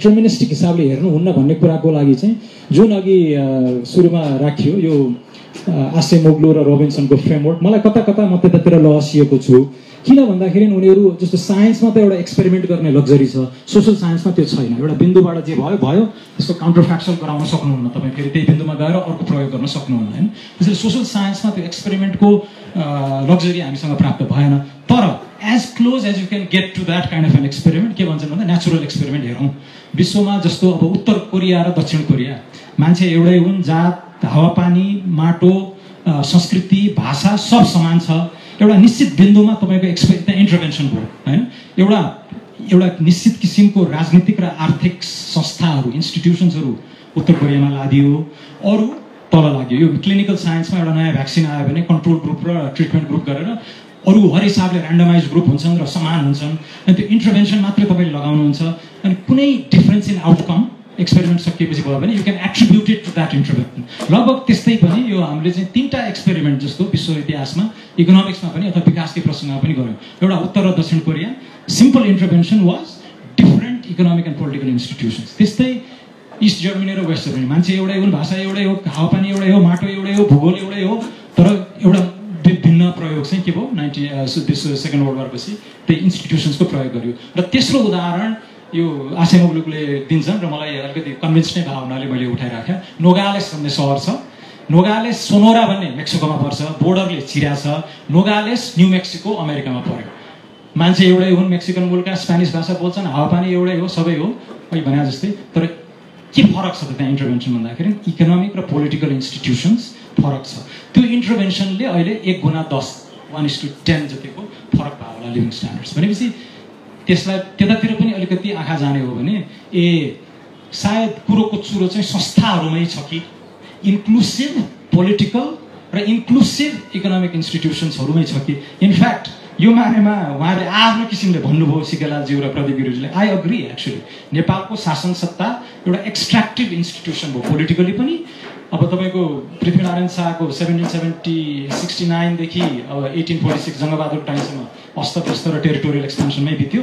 Deterministic हिसाबले हेर्नुहुन्न भन्ने कुराको लागि चाहिँ जुन अघि सुरुमा राखियो यो आसे मोग्लो र रोबिन्सनको फ्रेमवर्क मलाई कता कता म त्यतातिर लहसिएको छु। किन भन्दाखेरि उनीहरू जस्तो साइन्समा त एउटा एक्सपेरिमेन्ट गर्ने लग्जरी छ सोसल साइन्समा त्यो छैन। एउटा बिन्दुबाट जे भयो भयो त्यसको काउन्टर फ्याक्चुअल गराउन सक्नुहुन्न तपाईँ। फेरि त्यही बिन्दुमा गएर अर्को प्रयोग गर्न सक्नुहुन्न होइन? त्यसैले सोसल साइन्समा त्यो एक्सपेरिमेन्टको लग्जरी हामीसँग प्राप्त भएन। तर as close as you can get to that kind of an experiment के भन्छन् भन्दा नेचुरल एक्सपेरिमेन्ट हेरौँ। विश्वमा जस्तो अब उत्तर कोरिया र दक्षिण कोरिया मान्छे एउटै हुन् जात हावापानी माटो संस्कृति भाषा सब समान छ। एउटा निश्चित बिन्दुमा तपाईँको एक्सपे त्यहाँ इन्टरभेन्सन भयो होइन एउटा एउटा निश्चित किसिमको राजनीतिक र आर्थिक संस्थाहरू इन्स्टिट्युसन्सहरू उत्तर कोरियामा लादियो अरू तल लाग्यो। यो क्लिनिकल साइन्समा एउटा नयाँ भ्याक्सिन आयो भने कन्ट्रोल ग्रुप र ट्रिटमेन्ट ग्रुप गरेर अरू हर हिसाबले ऱ्यान्डमाइज ग्रुप हुन्छन् र समान हुन्छन्। अनि त्यो इन्टरभेन्सन मात्रै तपाईँले लगाउनुहुन्छ। अनि कुनै डिफ्रेन्स इन आउटकम एक्सपेरिमेन्ट सकिएपछि भयो भने you can attributed to that intervention लगभग त्यस्तै पनि यो हामीले चाहिँ तिनवटा एक्सपेरिमेन्ट जस्तो विश्व इतिहासमा इकोनोमिक्समा पनि अथवा विकासकै प्रसङ्गमा पनि गऱ्यौँ। एउटा उत्तर र दक्षिण Korea. Simple intervention was different economic and political institutions त्यस्तै इस्ट जर्मनी र वेस्ट जर्मनी मान्छे एउटै हुन् भाषा एउटै हो हावापानी एउटै हो माटो एउटै हो भूगोल एउटै हो तर एउटा भिन्न प्रयोग चाहिँ के भयो? नाइन्टी सेकेन्ड वर्ल्ड वारपछि त्यही इन्स्टिट्युसन्सको प्रयोग गर्यो। र तेस्रो उदाहरण यो आशे मुलुकले दिन्छन् र मलाई अलिकति कन्भिन्स नै भएको हुनाले मैले उठाइराखेँ। नोगालेस भन्ने सहर छ। नोगालेस सोनोरा भन्ने मेक्सिकोमा पर्छ बोर्डरले छिरा छ। नोगालेस न्यु मेक्सिको अमेरिकामा पर्यो। मान्छे एउटै हुन् मेक्सिकन मुलुका स्पेनिस भाषा बोल्छन् हावापानी एउटै हो सबै हो। अहिले भने जस्तै तर के फरक छ त त्यहाँ इन्टरभेन्सन भन्दाखेरि? इकोनोमिक र पोलिटिकल इन्स्टिट्युसन्स फरक छ। त्यो इन्टरभेन्सनले अहिले एक गुणा दस वान इस टू टेन जतिको फरक भयो होला लिभिङ स्ट्यान्डर्ड्स भनेपछि त्यसलाई त्यतातिर पनि अलिकति आँखा जाने हो भने ए सायद कुरोको चुरो चाहिँ संस्थाहरूमै छ कि? इन्क्लुसिभ पोलिटिकल र इन्क्लुसिभ इकोनोमिक इन्स्टिट्युसन्सहरूमै छ कि? इनफ्याक्ट यो बारेमा उहाँले आफ्नो किसिमले भन्नुभयो सिकेलालज्यू र प्रदीप गिरिजीले। आई अग्री एक्चुली नेपालको शासन सत्ता एउटा एक्सट्राक्टिभ इन्स्टिट्युसन भयो पोलिटिकली पनि। अब तपाईँको पृथ्वीनारायण शाहको सेभेन्टिन सेभेन्टी सिक्सटी नाइनदेखि अब एटिन फोर्टी सिक्स जङ्गबहादुर टाइमसम्म अस्तव्यस्त र टेरिटोरियल एक्सपेन्सनमै बित्यो।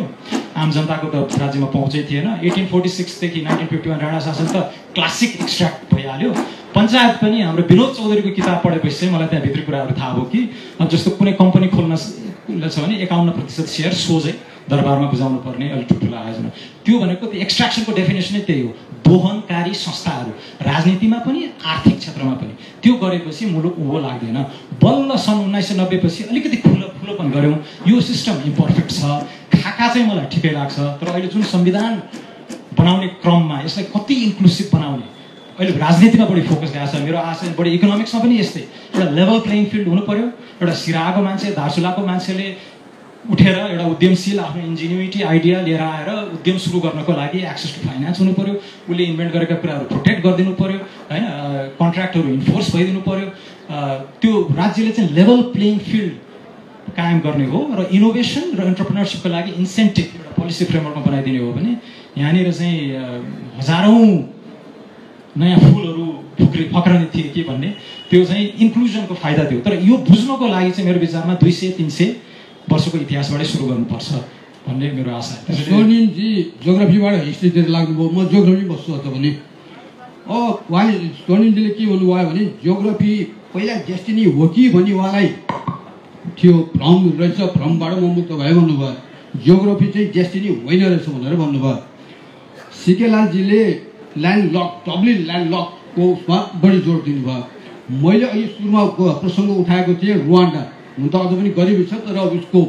आम जनताको त राज्यमा पहुँचै थिएन। एटिन फोर्टी सिक्सदेखि नाइन्टिन फिफ्टी वान राणा शासन त क्लासिक एक्सट्राक्ट भइहाल्यो। पञ्चायत पनि हाम्रो विनोद चौधरीको किताब पढेपछि चाहिँ मलाई त्यहाँ भित्री कुराहरू थाहा भयो कि जस्तो कुनै कम्पनी खोल्न छ भने एकाउन्न प्रतिशत सेयर सोझै दरबारमा बुझाउनु पर्ने अलिक ठुल्ठुलो आयोजना त्यो भनेको त्यो एक्सट्राक्सनको डेफिनेसनै त्यही हो दोहनकारी संस्थाहरू राजनीतिमा पनि आर्थिक क्षेत्रमा पनि त्यो गरेपछि मुलुक उँभो लाग्दैन बल्ल सन् उन्नाइस सय नब्बेपछि अलिकति खुलो खुलोपन गऱ्यौँ यो सिस्टम इम्पर्फेक्ट छ खाका चाहिँ मलाई ठिकै लाग्छ तर अहिले जुन संविधान बनाउने क्रममा यसलाई कति इन्क्लुसिभ बनाउने अहिले राजनीतिमा बढी फोकस गएको छ। मेरो आशा बढी इकोनोमिक्समा पनि यस्तै। एउटा लेभल प्लेइङ फिल्ड हुनु पऱ्यो एउटा सिराको मान्छे धारसुलाको मान्छेले उठेर एउटा उद्यमशील आफ्नो इन्जिनियुटी आइडिया लिएर आएर उद्यम सुरु गर्नको लागि एक्सेस टु फाइनेन्स हुनु पऱ्यो उसले इन्भेन्ट गरेका कुराहरू प्रोटेक्ट गरिदिनु पऱ्यो होइन कन्ट्र्याक्टहरू इन्फोर्स भइदिनु पऱ्यो त्यो राज्यले चाहिँ लेभल प्लेइङ फिल्ड कायम गर्ने हो र इनोभेसन र इन्टरप्रिनरसिपको लागि इन्सेन्टिभ एउटा पोलिसी फ्रेमवर्कमा बनाइदिने हो भने यहाँनिर चाहिँ हजारौँ नयाँ फुलहरू फुक्री फक्रने थिए कि भन्ने त्यो चाहिँ इन्क्लुजनको फाइदा थियो। तर यो बुझ्नको लागि चाहिँ मेरो विचारमा दुई सय तिन सय वर्षको इतिहासबाटै सुरु गर्नुपर्छ भन्ने मेरो आशा सोनिमजी जोग्राफीबाट हिस्ट्रीतिर लाग्नुभयो। म जोग्राफी बस्छु त भने। अब उहाँले सोनिमजीले के भन्नुभयो भने जोग्राफी पहिला डेस्टिनी हो कि भन्ने उहाँलाई थियो भ्रम रहेछ भ्रमबाट म मुक्त भयो भन्नुभयो। जियोग्राफी चाहिँ डेस्टिनी होइन रहेछ भनेर भन्नुभयो। सिकेलालजीले ल्यान्ड लक डब्लिन ल्यान्ड लकको उसमा बढी जोड दिनुभयो। मैले अघि सुरुमा प्रसङ्ग उठाएको थिएँ रुवान्डा हुन त अझ पनि गरिबी छ तर उसको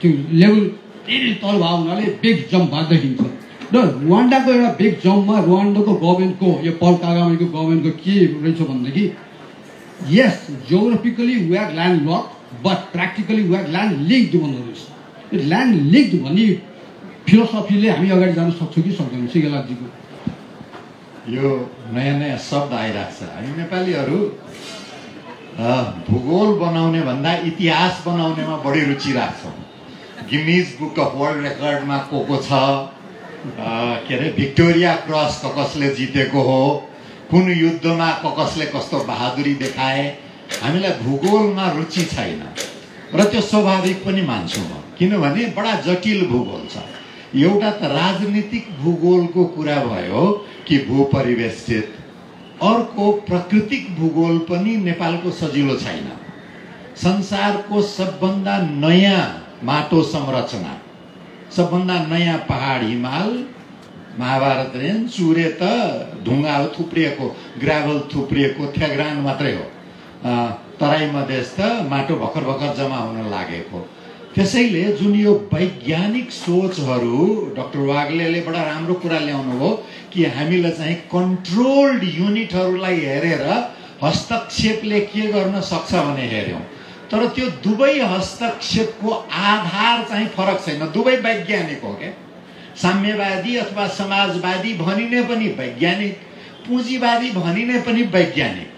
त्यो लेभल धेरै तल भएको हुनाले बिग जम्प भएको देखिन्छ र रुवान्डाको एउटा बिग जम्पमा रुवान्डाको गभर्मेन्टको यो पल कागामीको गभर्मेन्टको के रहेछ भनेदेखि यस geographically we are land lock but practically we are land link भन्दो रहेछ। ल्यान्ड लिङ्क भन्ने फिलोसफीले हामी अगाडि जान सक्छौँ कि सक्दैनौँ सिगेलाजीको यो नयाँ नयाँ शब्द आइरहेको छ। हामी नेपालीहरू भूगोल बनाउने भन्दा इतिहास बनाउनेमा बढी रुचि राख्छौँ। गिमिज बुक अफ वर्ल्ड रेकर्डमा को को छ? के अरे भिक्टोरिया क्रस क कसले जितेको हो? कुन युद्धमा क कसले कस्तो बहादुरी देखाए? हामीलाई भूगोलमा रुचि छैन। र त्यो स्वाभाविक पनि मान्छु म। किनभने बडा जटिल भूगोल छ। एउटा त राजनीतिक भूगोलको कुरा भयो कि भूपरिवेष्टित। अर्को प्राकृतिक भूगोल पनि नेपालको सजिलो छैन। संसारको सबभन्दा नयाँ माटो संरचना सबभन्दा नयाँ पहाड हिमाल महाभारत चुरे त ढुङ्गा थुप्रिएको ग्राभल थुप्रिएको थ्याग्रान मात्रै हो। तराई मधेस त माटो भर्खर भर्खर जम्मा हुन लागेको। त्यसैले जुन यो वैज्ञानिक सोचहरू डक्टर वाग्लेले बडा राम्रो कुरा ल्याउनु हो कि हामीले चाहिँ कन्ट्रोल्ड युनिटहरूलाई हेरेर हस्तक्षेपले के गर्न सक्छ भने हेऱ्यौँ। तर त्यो दुवै हस्तक्षेपको आधार चाहिँ फरक छैन। दुवै वैज्ञानिक हो क्या? साम्यवादी अथवा समाजवादी भनिने पनि वैज्ञानिक पुँजीवादी भनिने पनि वैज्ञानिक।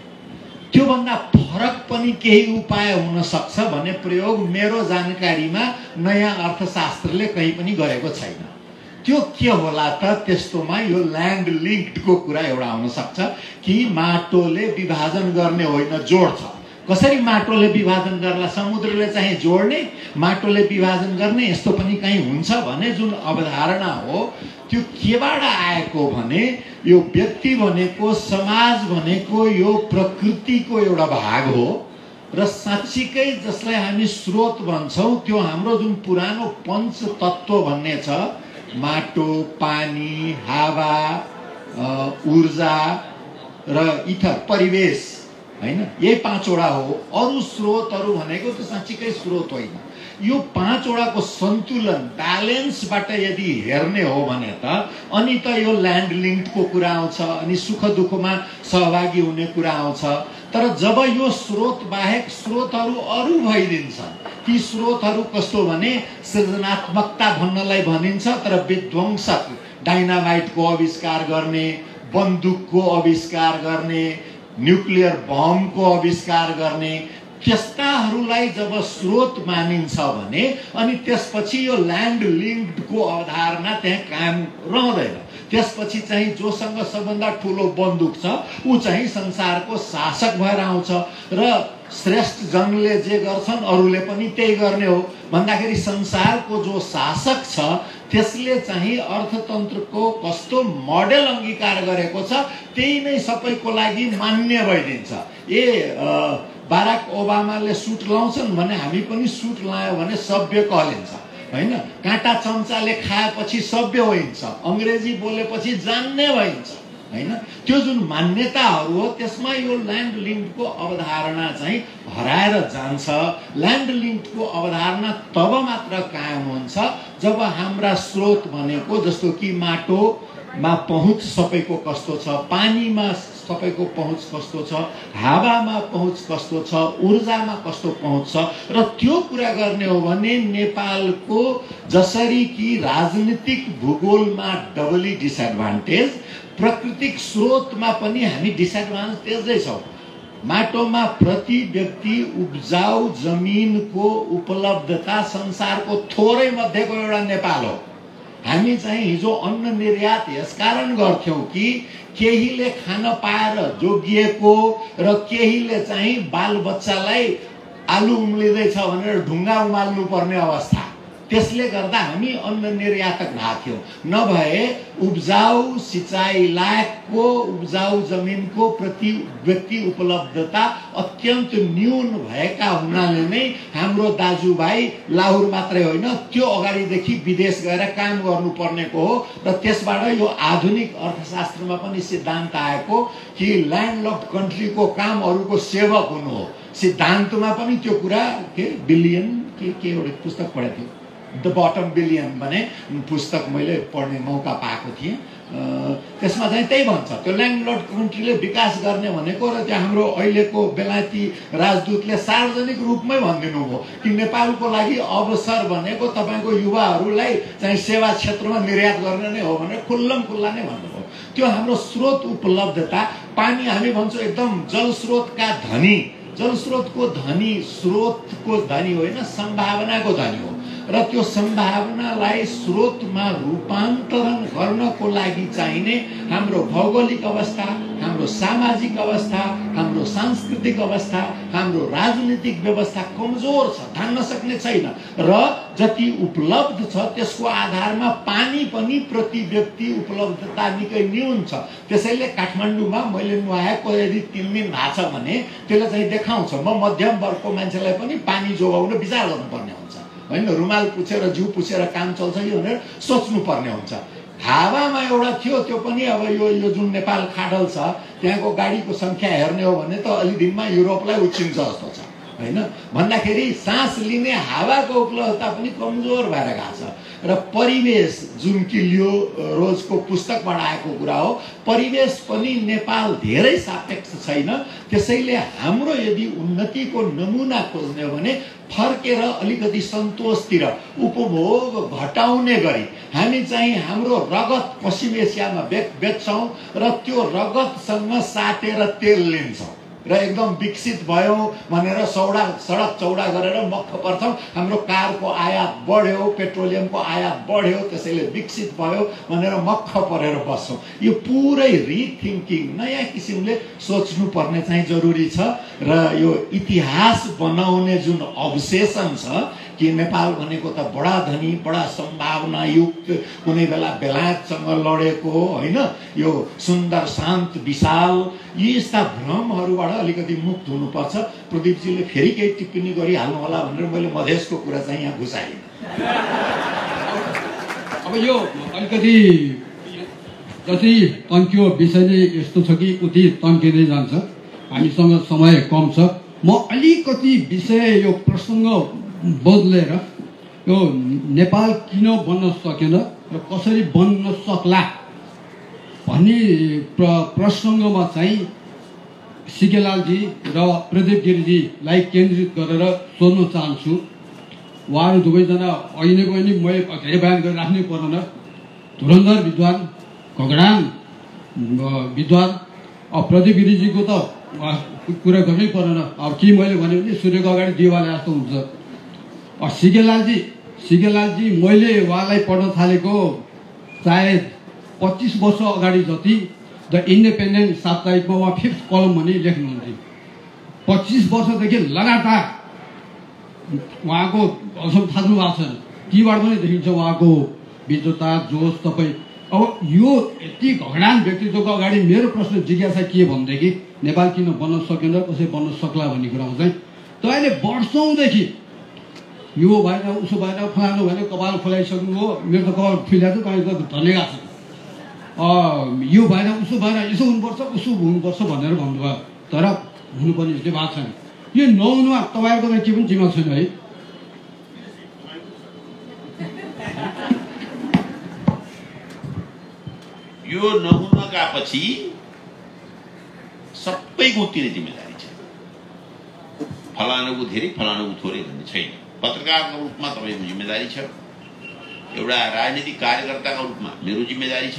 त्योभन्दा फरक पनि केही उपाय हुन सक्छ भन्ने प्रयोग मेरो जानकारीमा नयाँ अर्थशास्त्रले कहीँ पनि गरेको छैन। त्यो के होला त त्यस्तोमा यो ल्यान्ड लिङ्कको कुरा एउटा आउन सक्छ कि माटोले विभाजन गर्ने होइन जोड्छ कसरी माटोले विभाजन गर्ला? समुद्रले चाहिँ जोड्ने माटोले विभाजन गर्ने यस्तो पनि कहीँ हुन्छ भने जुन अवधारणा हो त्यो केबाट आएको भने यो व्यक्ति भनेको समाज भनेको यो प्रकृतिको एउटा भाग हो र साँच्चीकै जसलाई हामी स्रोत भन्छौँ त्यो हाम्रो जुन पुरानो पञ्च तत्त्व भन्ने छ माटो पानी हावा ऊर्जा र इथर परिवेश होइन? यही पाँचवटा हो। अरू स्रोतहरू भनेको त्यो साँच्चीकै स्रोत होइन। यो पाँचवटाको सन्तुलन ब्यालेन्सबाट यदि हेर्ने हो भने त अनि त यो ल्यान्ड लिङ्कको कुरा आउँछ अनि सुख दुःखमा सहभागी हुने कुरा आउँछ। तर जब यो स्रोत बाहेक स्रोतहरू अरू भइदिन्छन् ती स्रोतहरू कस्तो भने सृजनात्मकता भन्नलाई भनिन्छ तर विध्वंसक डाइनामाइटको आविष्कार गर्ने बन्दुकको आविष्कार गर्ने न्युक्लियर बमको आविष्कार गर्ने त्यस्ताहरूलाई जब स्रोत मानिन्छ भने अनि त्यसपछि यो ल्यान्ड लिङ्कको अवधारणा त्यहाँ कायम रहँदैन। त्यसपछि चाहिँ जोसँग सबभन्दा ठुलो बन्दुक छ ऊ चाहिँ संसारको शासक भएर आउँछ र श्रेष्ठ जनले जे गर्छन् अरूले पनि त्यही गर्ने हो। भन्दाखेरि संसारको जो शासक छ त्यसले चाहिँ अर्थतन्त्रको कस्तो मोडेल अङ्गीकार गरेको छ त्यही नै सबैको लागि मान्य भइदिन्छ। ए बाराक ओबामाले सुट लाउँछन् भने हामी पनि सुट लायो भने सभ्य कहलिन्छ। होइन? काँटा चम्चाले खाएपछि सभ्य होइन्छ। अङ्ग्रेजी बोलेपछि जान्ने भइन्छ। होइन? त्यो जुन मान्यताहरू हो त्यसमा यो ल्यान्ड लिङ्कको अवधारणा चाहिँ हराएर जान्छ। ल्यान्ड लिङ्कको अवधारणा तब मात्र कायम हुन्छ जब हाम्रा स्रोत भनेको जस्तो कि माटोमा पहुँच सबैको कस्तो छ? पानीमा सबैको पहुँच कस्तो छ? हावामा पहुँच कस्तो छ? ऊर्जामा कस्तो पहुँच छ? र त्यो कुरा गर्ने हो भने नेपालको जसरी कि राजनीतिक भूगोलमा डबली डिसएडभान्टेज प्राकृतिक स्रोतमा पनि हामी डिसएडभान्टेजै छौँ माटोमा प्रति व्यक्ति उब्जाउ जमिनको उपलब्धता संसारको थोरै मध्येको एउटा नेपाल हो। हामी चाहिँ हिजो अन्न निर्यात यसकारण गर्थ्यौँ कि केहीले खान पाएर जोगिएको र केहीले चाहिँ बालबच्चालाई आलु उम्लिँदैछ भनेर ढुङ्गा उमाल्नु पर्ने अवस्था। त्यसले गर्दा हामी अन्न निर्यातक भएको थियौँ। नभए उब्जाउ सिँचाइ लायकको उब्जाउ जमिनको प्रति व्यक्ति उपलब्धता अत्यन्त न्यून भएका हुनाले नै हाम्रो दाजुभाइ लाहुर मात्रै होइन त्यो अगाडिदेखि विदेश गएर काम गर्नुपर्नेको हो र त्यसबाट यो आधुनिक अर्थशास्त्रमा पनि सिद्धान्त आएको कि ल्यान्डलक कन्ट्रीको काम अरूको सेवक हुनु हो। सिद्धान्तमा पनि त्यो कुरा के बिलियन के के एउटा पुस्तक पढेको थियो। द बटम बिलियन भने पुस्तक मैले पढ्ने मौका पाएको थिएँ। त्यसमा चाहिँ त्यही भन्छ त्यो ल्यान्डलर्ड कन्ट्रीले विकास गर्ने भनेको र त्यो हाम्रो अहिलेको बेलायती राजदूतले सार्वजनिक रूपमै भनिदिनु भयो कि नेपालको लागि अवसर भनेको तपाईँको युवाहरूलाई चाहिँ सेवा क्षेत्रमा निर्यात गर्ने नै हो भनेर खुल्लम खुल्ला नै भन्नुभयो। त्यो हाम्रो स्रोत उपलब्धता पानी हामी भन्छौँ एकदम जल स्रोतका धनी। जल स्रोतको धनी स्रोतको धनी होइन सम्भावनाको धनी हो। र त्यो सम्भावनालाई स्रोतमा रूपान्तरण गर्नको लागि चाहिने हाम्रो भौगोलिक अवस्था हाम्रो सामाजिक अवस्था हाम्रो सांस्कृतिक अवस्था हाम्रो राजनीतिक व्यवस्था कमजोर छ धान्न सक्ने छैन। र जति उपलब्ध छ त्यसको आधारमा पानी पनि प्रति व्यक्ति उपलब्धता निकै न्यून छ। त्यसैले काठमाडौँमा मैले नुहाएको यदि तिन दिन भएको छ भने त्यसले चाहिँ देखाउँछ। म मध्यम वर्गको मान्छेलाई पनि पानी जोगाउन विचार गर्नुपर्ने हुन्छ होइन रुमाल पुछेर जिउ पुछेर काम चल्छ कि भनेर सोच्नुपर्ने हुन्छ। हावामा एउटा थियो त्यो पनि अब यो यो जुन नेपाल खाडल छ त्यहाँको गाडीको सङ्ख्या हेर्ने हो भने त अलि दिनमा युरोपलाई उछिन्छ जस्तो छ। होइन? भन्दाखेरि सास लिने हावाको उपलब्धता पनि कमजोर भएर गएको छ। र परिवेश जुन कि लियो रोजको पुस्तकबाट आएको कुरा हो परिवेश पनि नेपाल धेरै सापेक्ष छैन। त्यसैले हाम्रो यदि उन्नतिको नमुना खोज्ने हो भने फर्केर अलिकति सन्तोषतिर उपभोग घटाउने गरी हामी चाहिँ हाम्रो रगत पश्चिम एसियामा बेच बेच्छौँ र त्यो रगतसँग साटेर तेल लिन्छौँ। र एकदम विकसित भयो भनेर सौडा सडक चौडा गरेर मक्ख पर्छौँ हाम्रो कारको आयात बढ्यो पेट्रोलियमको आयात बढ्यो त्यसैले विकसित भयो भनेर मक्ख परेर बस्छौँ। यो पुरै रिथिङ्किङ नयाँ किसिमले सोच्नुपर्ने चाहिँ जरुरी छ र यो इतिहास बनाउने जुन अवशेषण छ कि नेपाल भनेको त बडा धनी बडा सम्भावनायुक्त कुनै बेला बेलायतसँग लडेको होइन? यो सुन्दर शान्त विशाल यी यस्ता भ्रमहरूबाट अलिकति मुक्त हुनुपर्छ। प्रदीपजीले फेरि केही टिप्पणी गरिहाल्नु होला भनेर मैले मधेसको कुरा चाहिँ यहाँ घुसाएँ। अब यो अलिकति जति तन्कियो विषय नै यस्तो छ कि उति तन्किँदै जान्छ। हामीसँग समय कम छ। म अलिकति विषय यो प्रसङ्ग बदलेर यो नेपाल किन बन्न सकेन र कसरी बन्न सक्ला भन्ने प्र प्रसङ्गमा चाहिँ सिकेलालजी र प्रदीप गिरीजीलाई केन्द्रित गरेर सोध्न चाहन्छु। उहाँहरू दुवैजना अहिले पनि मैले धेरै बयान गरिराख्नै परेन धुरन्धर विद्वान घगडान विद्वान अब प्रदीप गिरिजीको त कुरा गर्नै परेन अब के मैले भने भने सूर्यको अगाडि दिवाले जस्तो हुन्छ। सिकेलालजी सिकेलालजी मैले उहाँलाई पढ्न थालेको सायद पच्चिस वर्ष अगाडि जति द इन्डिपेन्डेन्ट साप्ताहिकमा उहाँ फिफ्थ कलम भने लेख्नुहुन्थ्यो। पच्चिस वर्षदेखि लगातार उहाँको असल थाक्नु भएको छैन तीबाट पनि देखिन्छ उहाँको विद्वता जोस तपाईँ। अब यो यति घगडान व्यक्तित्वको अगाडि मेरो प्रश्न जिज्ञासा के भनेदेखि नेपाल किन बन्न सकेन कसै बन्न सक्ला भन्ने कुरा चाहिँ तपाईँले वर्षौँदेखि यो भएन उसो भएन फलानु भएन कपाल खुलाइसक्नु हो मेरो त कपाल फुल्याएको तपाईँ त धन्यवाद छ। यो भएन उसो भएन यसो हुनुपर्छ उसो हुनुपर्छ भनेर भन्नुभयो। तर हुनुपर्ने चाहिँ भएको छैन। यो नहुनुमा तपाईँहरूको त के पनि जिम्मा छैन है। यो नहुनका पछि सबैको उत्तिने जिम्मेदारी छ। फलानुको धेरै फलानुको थोरै भन्ने छैन। पत्रकारको रूपमा तपाईँको जिम्मेदारी छ। एउटा राजनीतिक कार्यकर्ताको रूपमा मेरो जिम्मेदारी छ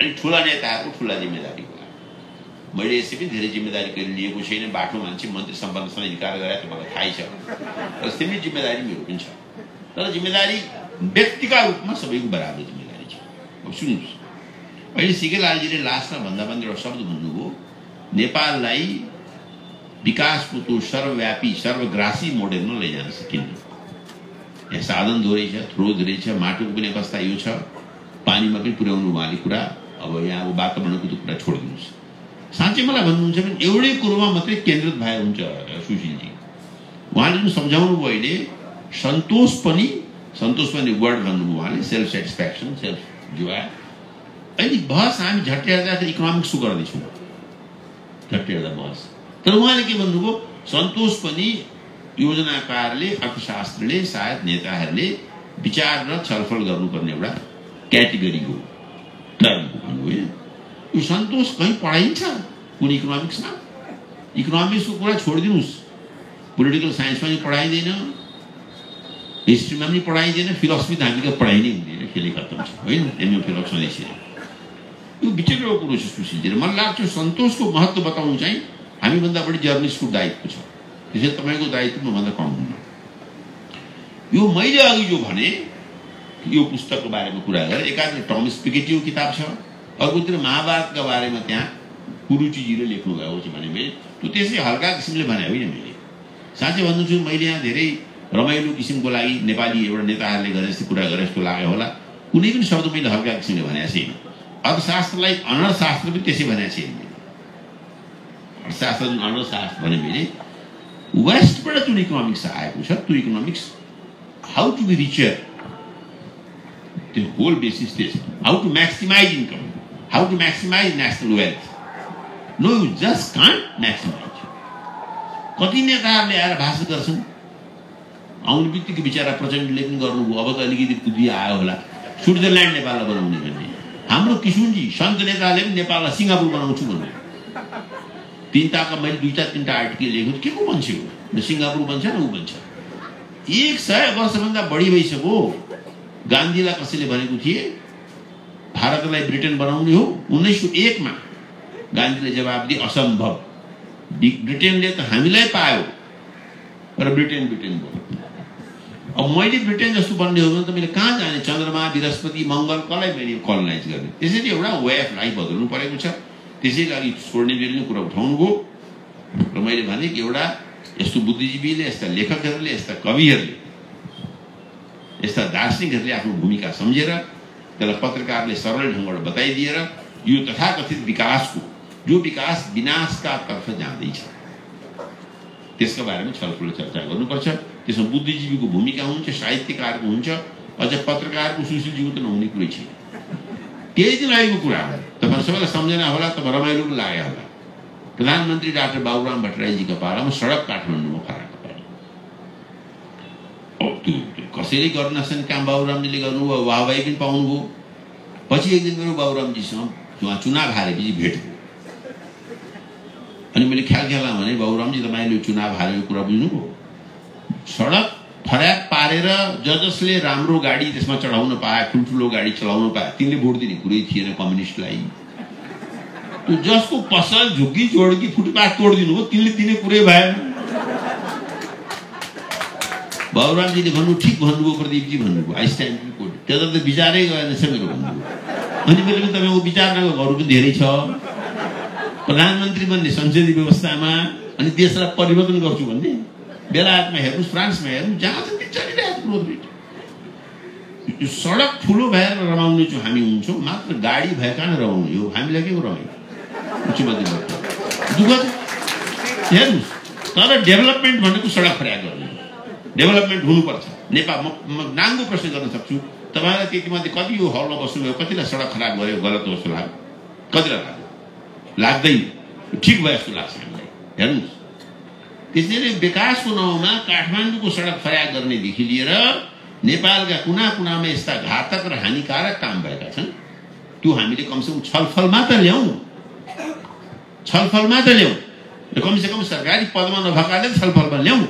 अनि ठुला नेताहरूको ठुला जिम्मेदारी होला मैले यसै पनि धेरै जिम्मेदारी कहिले लिएको छैन बाटो मान्छे मन्त्री सम्बन्धसँग इन्कार गरे त मलाई थाहै छ। र त्यसमै जिम्मेदारी मेरो पनि छ। तर जिम्मेदारी व्यक्तिका रूपमा सबैको बराबर जिम्मेदारी छ। अब सुन्नुहोस् अहिले सिके लालजीले लास्टमा भन्दा भन्दा एउटा शब्द भन्नुभयो नेपाललाई विकासको त्यो सर्वव्यापी सर्वग्रासी मोडेलमा लैजान सकिन्न। यहाँ साधन धेरै छ थ्रो धेरै छ माटोको पनि अवस्था यो छ। पानीमा पनि पुर्याउनु उहाँले कुरा। अब यहाँको वातावरणको त्यो कुरा छोडिदिनुहोस् साँच्चै मलाई भन्नुहुन्छ भने एउटै कुरोमा मात्रै केन्द्रित भए हुन्छ सुशीलजी। उहाँले जुन सम्झाउनु भयो अहिले सन्तोष पनि सन्तोष पनि वर्ड भन्नुभयो उहाँले सेल्फ सेटिस्फ्याक्सन सेल्फ जुवा अहिले बहस हामी झट्टै हेर्दाखेरि इकोनोमिक्सको गर्दैछौँ। झट्टै हेर्दा बहस। तर उहाँले के भन्नुभयो सन्तोष पनि योजनाकारले अर्थशास्त्रले सायद नेताहरूले विचार र छलफल गर्नुपर्ने एउटा क्याटेगोरी हो टर्म भन्नुभयो यो सन्तोष कहीँ पढाइन्छ कुन इकोनोमिक्समा इकोनोमिक्सको कुरा छोडिदिनुहोस् पोलिटिकल साइन्समा पनि पढाइँदैन हिस्ट्रीमा पनि पढाइँदैन फिलोसफी त हामीले पढाइ नै हुँदैन खेलै खत्तम छ होइन एमए यसरी यो विचित्रको कुरो छ सुशीलजी मलाई लाग्छ सन्तोषको महत्त्व बताउनु चाहिँ हामीभन्दा बढी जर्नलिस्टको दायित्व छ। त्यसैले तपाईँको दायित्व मभन्दा कम हुन्न। यो मैले अघि जो भने यो पुस्तकको बारेमा कुरा गरेँ। एकातिर टमस पिकेटीको किताब छ। अर्कोतिर महाभारतका बारेमा त्यहाँ कुरुचिजीले लेख्नु भएको छ भने मैले त्यो त्यसै हल्का किसिमले भने होइन मैले। साँच्चै भन्नु छु मैले यहाँ धेरै रमाइलो किसिमको लागि नेपाली एउटा नेताहरूले गरे जस्तो कुरा गरे जस्तो लाग्यो होला। कुनै पनि शब्द मैले हल्का किसिमले भनेको छैन। अर्थशास्त्रलाई अनर्थशास्त्र पनि त्यसै भनेको छैन अर्थशास्त्र जुन अनर्थशास्त्र भने वेस्टबाट जुन इकोनोमिक्स आएको छ। त्यो economics how to be richer त्यो होल बेसिस त्यस how to maximise income how to maximise national wealth no you just can't maximise कति नेताहरूले आएर भाषण गर्छन्? आउने बित्तिकै बिचरा प्रचण्डले पनि गर्नुभयो अब त अलिकति बुद्धि आयो होला। स्विजरल्यान्ड नेपाललाई बनाउने भन्ने। हाम्रो किसुनजी सन्त नेताले पनि नेपाललाई सिङ्गापुर बनाउँछु भन्नु। तिनवटाका मैले दुईवटा तिनवटा आर्टिकल लेखेको के को मान्छे हो सिङ्गापुर बन्छ न ऊ बन्छ एक सय वर्षभन्दा बढी भइसक्यो गान्धीलाई कसैले भनेको थिए भारतलाई ब्रिटेन बनाउने हो उन्नाइस सौ एकमा गान्धीले जवाब दिए असम्भव ब्रिटेनले त हामीलाई पायो र ब्रिटेन ब्रिटेन भयो अब मैले ब्रिटेन जस्तो बन्ने हो भने त मैले कहाँ जाने? चन्द्रमा बृहस्पति मङ्गल कसलाई मैले कलोनाइज गर्ने त्यसैले एउटा वे अफ लाइफ बदल्नु परेको छ त्यसै लागि छोड्ने बेलले कुरा उठाउनु भयो। र मैले भने कि एउटा यस्तो बुद्धिजीवीले यस्ता लेखकहरूले यस्ता कविहरूले यस्ता दार्शनिकहरूले आफ्नो भूमिका सम्झेर त्यसलाई पत्रकारले सरल ढङ्गबाट बताइदिएर यो तथाकथित विकासको जो विकास विनाशका तर्फ जाँदैछ। त्यसका बारेमा छलफल चर्चा गर्नुपर्छ। त्यसमा बुद्धिजीवीको भूमिका हुन्छ साहित्यकारको हुन्छ अझ पत्रकारको सुशीलजीको त नहुने कुरै छैन। त्यही दिन आएको कुरा हो। तपाईँहरू सबैलाई सम्झना होला तपाईँ रमाइलो पनि लाग्यो होला। प्रधानमन्त्री डाक्टर बाबुराम भट्टराईजीको पालामा सडक काठमाडौँमा पारे त्यो कसैले गर्न नसक्ने काम बाबुरामजीले गर्नुभयो वाहवाही पनि पाउनुभयो। पछि एक दिन मेरो बाबुरामजीसँग उहाँ चुनाव हारेपछि भेट अनि मैले ख्याल ख्याल भने बाबुरामजी तपाईँले चुनाव हारेको कुरा बुझ्नुभयो। सडक फर्याक पारेर ज जसले राम्रो गाडी त्यसमा चढाउन पाए ठुल्ठुलो गाडी चलाउन पाए तिनले भोट दिने कुरै थिएन कम्युनिस्टलाई त्यो जसको पसल झुक्की जोड्की फुटपाथ तोडिदिनु हो तिनले दिने कुरै भएन। बाबुरामजीले भन्नु ठिक भन्नुभयो प्रदीपजी भन्नुभयो आई स्ट्यान्ड त्यता त विचारै गएन छ मेरो भन्नुभयो। अनि मैले पनि तपाईँको विचार नगरहरू पनि धेरै छ। प्रधानमन्त्री बन्ने संसदीय व्यवस्थामा अनि देशलाई परिवर्तन गर्छु भन्ने। बेलायतमा हेर्नुहोस् फ्रान्समा हेर्नु जहाँ चाहिँ चलिरहेको ग्रोथ रेट यो सडक ठुलो भएर रमाउने चाहिँ हामी हुन्छौँ मात्र गाडी भएका नै रमाउने हो हामीलाई के रमाइ उच्च मध्यमबाट दुःख हेर्नुहोस् तर डेभलपमेन्ट भनेको सडक प्रयाग गर्ने डेभलपमेन्ट हुनुपर्छ नेपाल म म नाङ्गो प्रश्न गर्न सक्छु तपाईँलाई त्यतिमध्ये कति यो हलमा बस्नुभयो कतिलाई सडक खराब गर्यो गलत जस्तो लाग्यो। कतिलाई लाग्यो? लाग्दैन। ठिक भयो जस्तो लाग्छ हामीलाई। हेर्नुहोस् त्यसैले विकासको नाउँमा काठमाडौँको सडक फर्याग गर्नेदेखि लिएर नेपालका कुना कुनामा यस्ता घातक र हानिकारक काम भएका छन्। त्यो हामीले कमसेकम छलफलमा त ल्याउँ। छलफलमा त ल्याउँ। र कमसेकम सरकारी पदमा नभएकाले छलफलमा ल्याउँ।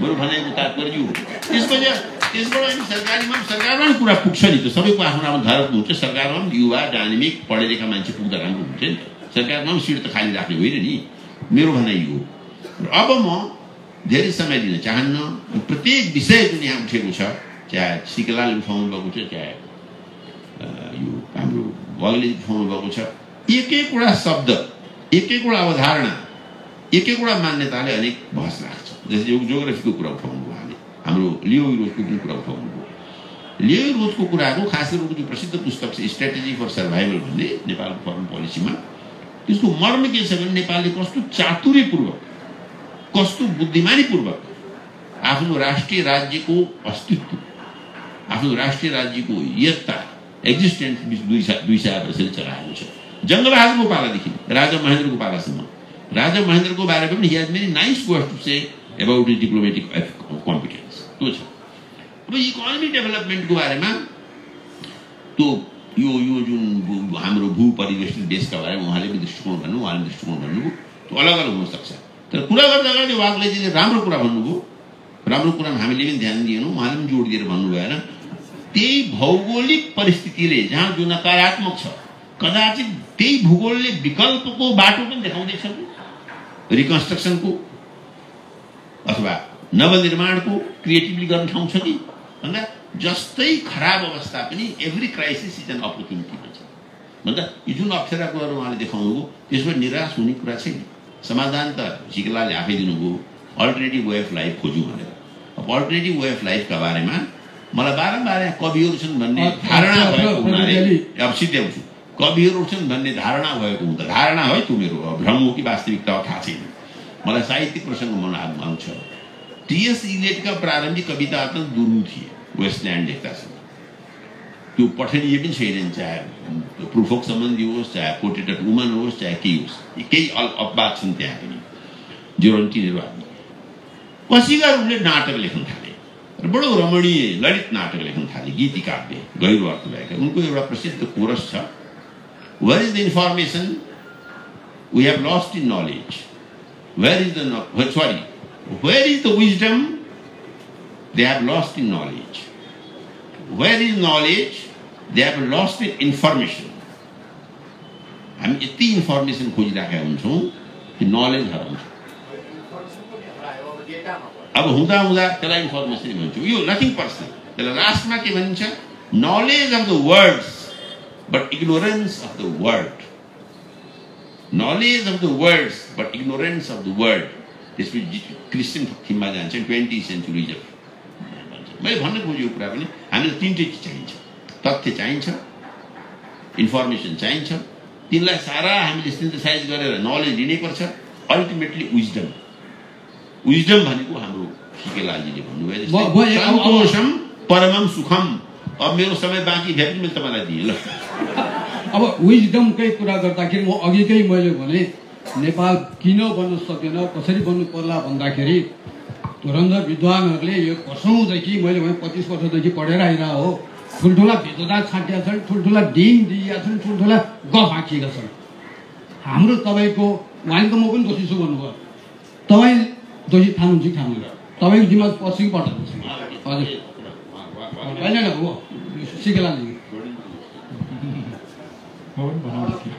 बरु भनेको तात्पर्य हो त्यसपछि त्यसबाट अनि सरकारीमा सरकारमा पनि कुरा पुग्छ नि त। सबैको आफ्नो आफ्नो धर्म हुन्छ। सरकारमा पनि युवा डाइनामिक पढे लेखा मान्छे पुग्दा राम्रो हुन्छ नि सरकारमा पनि सिट त खाली राख्ने होइन नि। मेरो भनाइ यो हो। अब म धेरै समय दिन चाहन्न प्रत्येक विषय जुन यहाँ उठेको छ चाहे सिकलाले उठाउनु भएको छ चाहे यो हाम्रो वगले उठाउनु भएको छ एक एकवटा शब्द एक एकवटा अवधारणा एक एकवटा मान्यताले अनेक बहस राख्छ जस्तै यो जोग्राफीको कुरा उठाउनु भयो हामी हाम्रो लियो रोजको पनि कुरा उठाउनु भयो लियो रोजको कुराको खास गरी उनको प्रसिद्ध पुस्तक छ स्ट्राटेजी फर सर्भाइभल भन्ने नेपालको फरेन पोलिसीमा त्यसको मर्म के छ भने नेपालले कस्तो चातुर्यपूर्वक कस्तो बुद्धिमानीपूर्वक आफ्नो राष्ट्रिय राज्यको अस्तित्व आफ्नो राष्ट्रिय राज्यको यता एक्जिस्टेन्स दुई सा दुई सय वर्षले चलाएको छ जङ्गबहादुरको पालादेखि राजा महेन्द्रको पालासम्म राजा महेन्द्रको बारेमा पनि his many nice word to say about is diplomatic competence त्यो छ अब इकोनोमिक डेभलपमेन्टको बारेमा त्यो यो यो जुन हाम्रो भू परिवेष्टित देशका बारेमा उहाँले पनि दृष्टिकोण भन्नु उहाँले दृष्टिकोण भन्नुभयो त्यो अलग अलग हुनसक्छ तर कुरा गर्दा अगाडि वाग्लेजीले राम्रो कुरा भन्नुभयो। राम्रो कुरामा हामीले पनि ध्यान दिएनौँ उहाँले पनि जोड दिएर भन्नु भएन त्यही भौगोलिक परिस्थितिले जहाँ जो नकारात्मक छ कदाचित त्यही भूगोलले विकल्पको बाटो पनि देखाउँदैछ रिकन्स्ट्रक्सनको अथवा नवनिर्माणको क्रिएटिभली गर्ने ठाउँ छ कि? भन्दा जस्तै खराब अवस्था पनि every crisis is an opportunity भन्छ। भन्दा यो जुन अप्ठ्यारा कुराहरू उहाँले देखाउनुभयो त्यसबाट निराश हुने कुरा छैन। समाधान त सिकलाले आफै दिनुभयो अल्टरनेटिभ वे अफ लाइफ खोज्यौँ भनेर अब अल्टरनेटिभ वे अफ लाइफका बारेमा मलाई बारम्बार यहाँ कविहरू छन् भन्ने धारणा भएको हुनाले अब सिद्ध्याउँछु कविहरू छन् भन्ने धारणा भएको हुँदा धारणा है त्यो मेरो भ्रम हो कि वास्तविकता हो थाहा छैन मलाई साहित्यिक प्रसङ्ग मन आउँछ टिएस इलेटका प्रारम्भिक कविता अत्यन्त दुर्नु थिए वेस्टल्यान्ड लेख्दा छन् त्यो पठनीय पनि छैनन् चाहे प्रुफोक सम्बन्धी होस् चाहे पोर्ट्रेटेड वुमन होस् चाहे केही होस् यी केही अल अपवाद छन् त्यहाँ पनि ज्वरन्ती आदि पछि गएर उनले नाटक लेख्न थाले र बडो रमणीय ललित नाटक लेख्न थाले गीति काव्य गैर अर्थ भएका उनको एउटा प्रसिद्ध कोरस छ where is the information we have lost in knowledge where is the sorry where is the wisdom they have lost in knowledge where is knowledge they have lost in information हामी यति information खोजिराखेका हुन्छौँ कि knowledge हराउँछ अब हुँदा हुँदा त्यसलाई information भन्छौँ यो नथिङ पर्सन त्यसलाई लास्टमा के भनिन्छ knowledge of the words but ignorance of the word knowledge of the words but ignorance of the word त्यसपछि क्रिस्चियन थिममा जान्छ ट्वेन्टी सेन्चुरिजम भन्छ मैले भन्न खोजेको कुरा पनि हामीलाई तिनटै चिज चाहिन्छ तथ्य चाहिन्छ इन्फर्मेसन चाहिन्छ। तिनलाई सारा हामीले सिन्थेसाइज गरेर नलेज लिनैपर्छ। अल्टिमेटली विजडम विजडम भनेको हाम्रो सिकेलाजीले भन्नुभयो परमम सुखम। अब मेरो समय बाँकी भए पनि मैले तपाईँलाई दिएँ ल। अब विजडमकै कुरा गर्दाखेरि म अघिकै मैले भने नेपाल किन बन्न सकेन कसरी बन्नु पर्ला भन्दाखेरि धुरन्धर विद्वानहरूले यो वर्षौँदेखि मैले भने पच्चिस वर्षदेखि पढेर आइरह हो। ठुल्ठुला भित्ता छाटिएका छन् ठुल्ठुला डिङ दिएका छन् ठुल्ठुला गफ आँकिएका छन् हाम्रो तपाईँको उहाँले त म पनि दोषी छु भन्नुभयो तपाईँ दोषी ठान्नुहुन्छ कि तपाईँको दिमाग पर्छ कि पर्दैन हजुर होइन हो थिएँ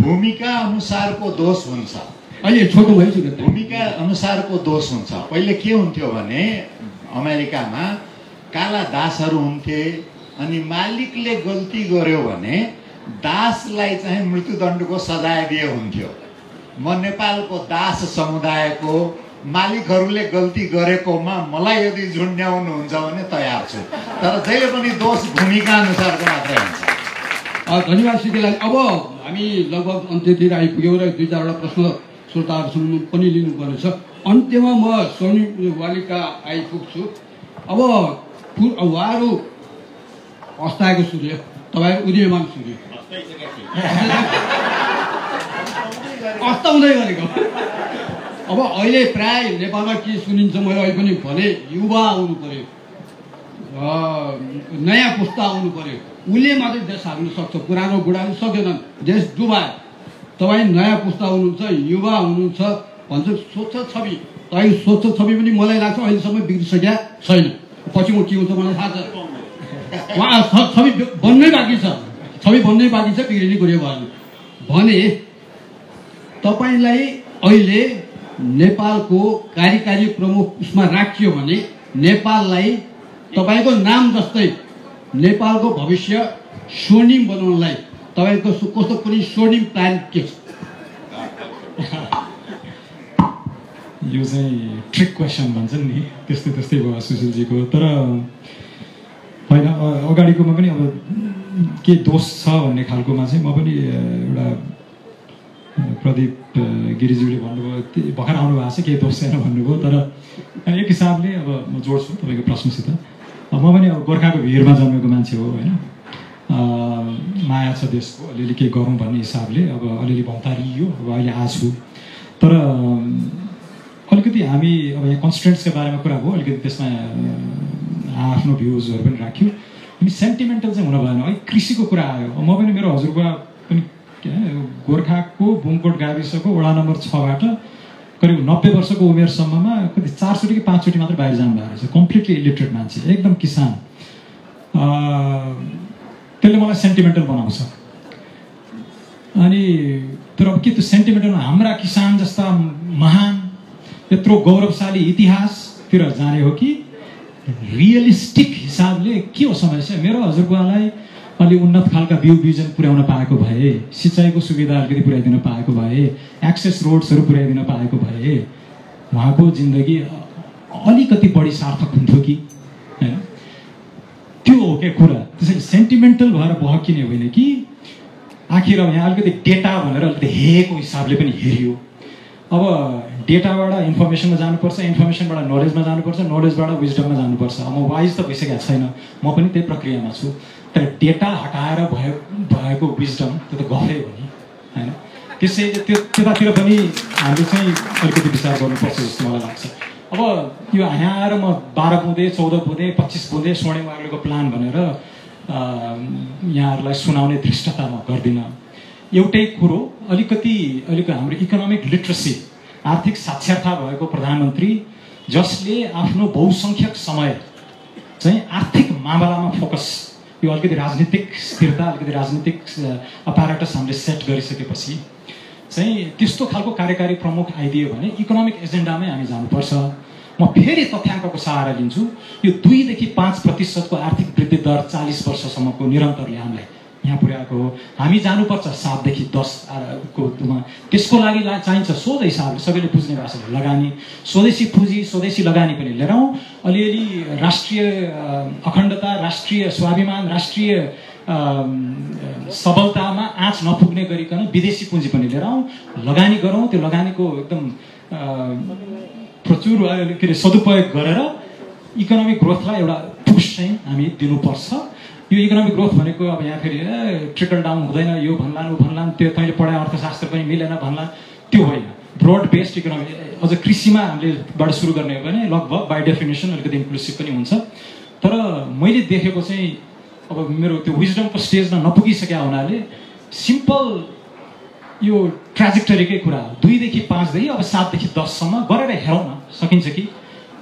भूमिका अनुसारको दोष हुन्छ अहिले छोटो भइसक्यो। भूमिका अनुसारको दोष हुन्छ पहिले के हुन्थ्यो भने अमेरिकामा काला दासहरू हुन्थे अनि मालिकले गल्ती गर्यो भने दासलाई चाहिँ मृत्युदण्डको सजाय दिए हुन्थ्यो। म नेपालको दास समुदायको मालिकहरूले गल्ती गरेकोमा मलाई यदि झुन्ड्याउनुहुन्छ भने तयार छु। तर जहिले पनि दोष भूमिका अनुसारको मात्रै हुन्छ। धन्यवाद सिकेलाई अब हामी लगभग अन्त्यतिर आइपुग्यौँ र दुई चारवटा प्रश्न श्रोताहरूसँग पनि लिनुपर्ने छ अन्त्यमा म सोनी वालिका आइपुग्छु। अब उहाँहरू अस्ताएको सूर्य तपाईँहरू उदयमान सूर्य अस्ताउँदै गरेको अब अहिले प्राय नेपालमा के सुनिन्छ मैले अहिले पनि भने युवा आउनु पर्यो नयाँ पुस्ता आउनु पर्यो उसले मात्रै देश हाल्नु सक्छ पुरानो बुढाले सकेनन् देश डुबायो तपाईँ नयाँ पुस्ता हुनुहुन्छ युवा हुनुहुन्छ भन्छ स्वच्छ छवि तपाईँको स्वच्छ छवि पनि मलाई लाग्छ अहिलेसम्म बिग्रिसकेका छैन पछि म के हुन्छ मलाई थाहा छ उहाँ छवि बन्नै बाँकी छ। छवि बन्नै बाँकी छ बिग्रिने कुरो भएन। भने तपाईँलाई अहिले नेपालको कार्यकारी प्रमुख उसमा राखियो भने नेपाललाई तपाईँको नाम जस्तै नेपालको भविष्य स्वर्णिम बनाउनलाई तपाईँको कस्तो कुनै स्वर्णिम प्लान के छ? यो चाहिँ ट्रिक क्वेसन भन्छन् नि त्यस्तै त्यस्तै भयो सुशीलजीको। तर होइन अगाडिकोमा पनि अब के दोष छ भन्ने खालकोमा चाहिँ म पनि एउटा प्रदीप गिरिज्यूले भन्नुभयो भर्खर आउनु भएको छ केही दोष छैन भन्नुभयो तर एक हिसाबले अब म जोड्छु तपाईँको प्रश्नसित। म पनि अब गोर्खाको भिरमा जन्मेको मान्छे हो होइन। माया छ देशको अलिअलि केही गरौँ भन्ने हिसाबले अब अलिअलि भौतारियो अब अहिले आछु तर अलिकति हामी अब यहाँ कन्सटेन्ट्सको बारेमा कुरा भयो अलिकति त्यसमा आफ्नो भ्युजहरू पनि राख्यो। अनि सेन्टिमेन्टल चाहिँ हुन भएन। है कृषिको कुरा आयो। म पनि मेरो हजुरबा पनि गोर्खाको बुङकोट गाविसको वडा नम्बर छबाट करिब नब्बे वर्षको उमेरसम्ममा कति चारचोटि कि पाँचचोटि मात्रै बाहिर जानु भएको रहेछ। कम्प्लिटली इलिटरेट मान्छे। एकदम किसान। त्यसले मलाई सेन्टिमेन्टल बनाउँछ। अनि तर अब के त्यो सेन्टिमेन्टल हाम्रा किसान जस्ता महान यत्रो गौरवशाली इतिहास तिर जाने हो कि रियलिस्टिक हिसाबले के हो समस्या? मेरो हजुरबुवालाई अलि उन्नत खालका बिउ बिजन पुर्याउन पाएको भए सिँचाइको सुविधा अलिकति पुर्याइदिन पाएको भए एक्सेस रोड्सहरू पुर्याइदिन पाएको भए उहाँको जिन्दगी अलिकति बढी सार्थक हुन्थ्यो कि? होइन? त्यो हो क्या कुरा? त्यसैले सेन्टिमेन्टल भएर बहकिने होइन कि आखिर यहाँ अलिकति डेटा भनेर अलिकति हेको हिसाबले पनि हेरियो। अब डेटाबाट इन्फर्मेसनमा जानुपर्छ इन्फर्मेसनबाट नलेजमा जानुपर्छ नलेजबाट विजडममा जानुपर्छ। अब म वाइज त भइसकेको छैन। म पनि त्यही प्रक्रियामा छु। तर डेटा हटाएर भयो भएको विजडम त्यो त गफै हो नि होइन? त्यसैले त्यो त्यतातिर पनि हामीले चाहिँ अलिकति विचार गर्नुपर्छ जस्तो मलाई लाग्छ। अब यो यहाँ आएर म बाह्र बुँदे चौध बुँदे पच्चिस बुँदे स्वर्णिम प्लान भनेर यहाँहरूलाई सुनाउने धृष्टता म गर्दिनँ। एउटै कुरो अलिकति अलिक हाम्रो इकोनोमिक लिट्रेसी आर्थिक साक्षरता भएको प्रधानमन्त्री जसले आफ्नो बहुसङ्ख्यक समय चाहिँ आर्थिक मामलामा फोकस यो अलिकति राजनीतिक स्थिरता अलिकति राजनीतिक अपारेटस हामीले सेट गरिसकेपछि चाहिँ त्यस्तो खालको कार्यकारी प्रमुख आइदियो भने इकोनोमिक एजेन्डामै हामी जानुपर्छ। म फेरि तथ्याङ्कको सहारा लिन्छु यो दुईदेखि पाँच प्रतिशतको आर्थिक वृद्धि दर चालिस वर्षसम्मको निरन्तरले हामीलाई यहाँ पुर्याएको हो। हामी जानुपर्छ सातदेखि दस को त्यसको लागि चाहिन्छ सोझ हिसाबले सबैले बुझ्ने भाषाले लगानी। स्वदेशी पुँजी स्वदेशी लगानी पनि लिएर अलिअलि राष्ट्रिय अखण्डता राष्ट्रिय स्वाभिमान राष्ट्रिय सबलतामा आँच नपुग्ने गरिकन विदेशी पुँजी पनि लिएर आउँ लगानी गरौँ। त्यो लगानीको एकदम प्रचुर के अरे सदुपयोग गरेर इकोनोमिक ग्रोथलाई एउटा पुस चाहिँ हामी दिनुपर्छ। यो इकोनोमिक ग्रोथ भनेको अब यहाँ फेरि ट्रिकल डाउन हुँदैन यो भन्लान् ऊ भन्लान् त्यो तैँले पढाए अर्थशास्त्र पनि मिलेन भन्ला त्यो होइन। ब्रोड बेस्ड इकोनोमिक अझ कृषिमा हामीले बाट सुरु गर्ने हो भने लगभग बाई डेफिनेसन अलिकति इन्क्लुसिभ पनि हुन्छ। तर मैले देखेको चाहिँ अब मेरो त्यो विजडमको स्टेजमा नपुगिसकेका हुनाले सिम्पल यो ट्राजेक्टरीकै कुरा हो। दुईदेखि पाँचदेखि अब सातदेखि दससम्म गरेर हेरौँ न सकिन्छ कि?